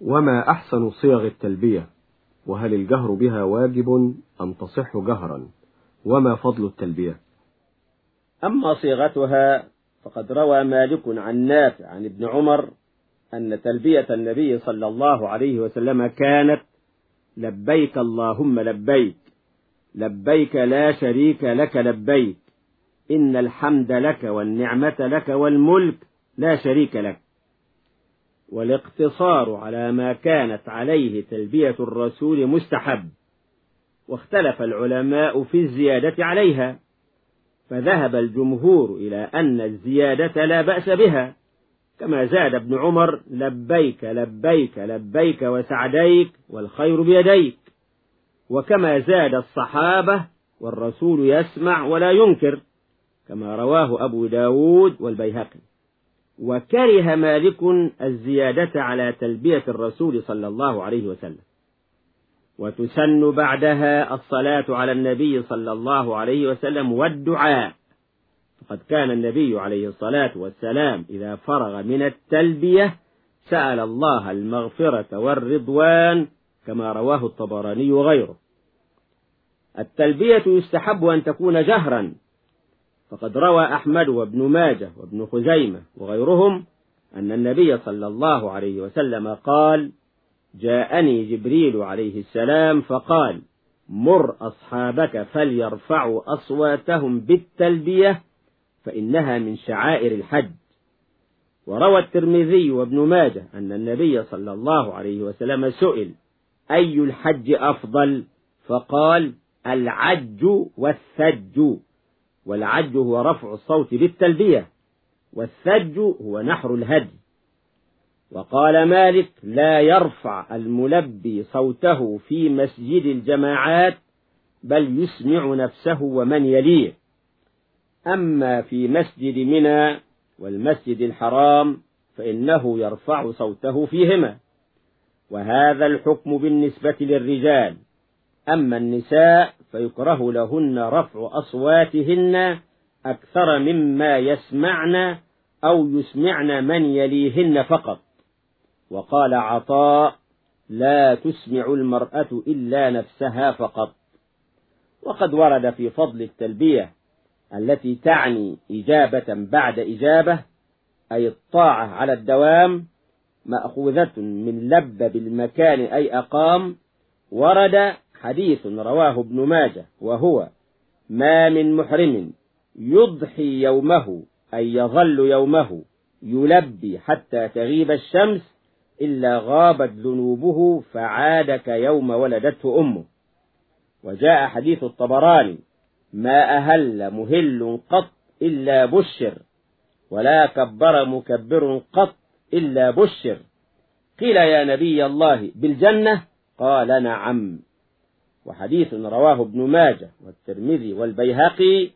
وما أحسن صيغ التلبية؟ وهل الجهر بها واجب أم تصح جهرا؟ وما فضل التلبية؟ أما صيغتها فقد روى مالك عن نافع عن ابن عمر أن تلبية النبي صلى الله عليه وسلم كانت لبيك اللهم لبيك لبيك لا شريك لك لبيك إن الحمد لك والنعمة لك والملك لا شريك لك. والاقتصار على ما كانت عليه تلبية الرسول مستحب واختلف العلماء في الزيادة عليها فذهب الجمهور إلى أن الزيادة لا بأس بها كما زاد ابن عمر لبيك لبيك لبيك وسعديك والخير بيديك وكما زاد الصحابة والرسول يسمع ولا ينكر كما رواه أبو داود والبيهقي. وكره مالك الزيادة على تلبية الرسول صلى الله عليه وسلم. وتسن بعدها الصلاة على النبي صلى الله عليه وسلم والدعاء. فقد كان النبي عليه الصلاة والسلام إذا فرغ من التلبية سأل الله المغفرة والرضوان كما رواه الطبراني وغيره. التلبية يستحب أن تكون جهرا فقد روى أحمد وابن ماجه وابن خزيمة وغيرهم أن النبي صلى الله عليه وسلم قال جاءني جبريل عليه السلام فقال مر أصحابك فليرفعوا أصواتهم بالتلبية فإنها من شعائر الحج. وروى الترمذي وابن ماجه أن النبي صلى الله عليه وسلم سئل أي الحج أفضل؟ فقال العج والثج. والعج هو رفع الصوت بالتلبية والثج هو نحر الهدي. وقال مالك لا يرفع الملبي صوته في مسجد الجماعات بل يسمع نفسه ومن يليه. أما في مسجد منى والمسجد الحرام فإنه يرفع صوته فيهما. وهذا الحكم بالنسبة للرجال. أما النساء فيكره لهن رفع أصواتهن أكثر مما يسمعن أو يسمعن من يليهن فقط. وقال عطاء لا تسمع المرأة إلا نفسها فقط. وقد ورد في فضل التلبية التي تعني إجابة بعد إجابة أي الطاعة على الدوام مأخوذة من لب بالمكان أي أقام ورد حديث رواه ابن ماجه وهو ما من محرم يضحي يومه أي يظل يومه يلبي حتى تغيب الشمس إلا غابت ذنوبه فعاد كيوم ولدته أمه. وجاء حديث الطبراني ما أهل مهل قط إلا بشر ولا كبر مكبر قط إلا بشر قيل يا نبي الله بالجنة؟ قال نعم وحديث رواه ابن ماجه والترمذي والبيهقي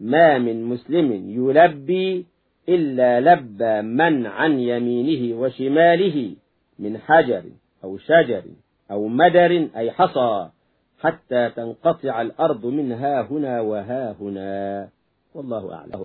ما من مسلم يلبي إلا لبى من عن يمينه وشماله من حجر أو شجر أو مدر أي حصى حتى تنقطع الأرض من ها هنا وها هنا. والله أعلم.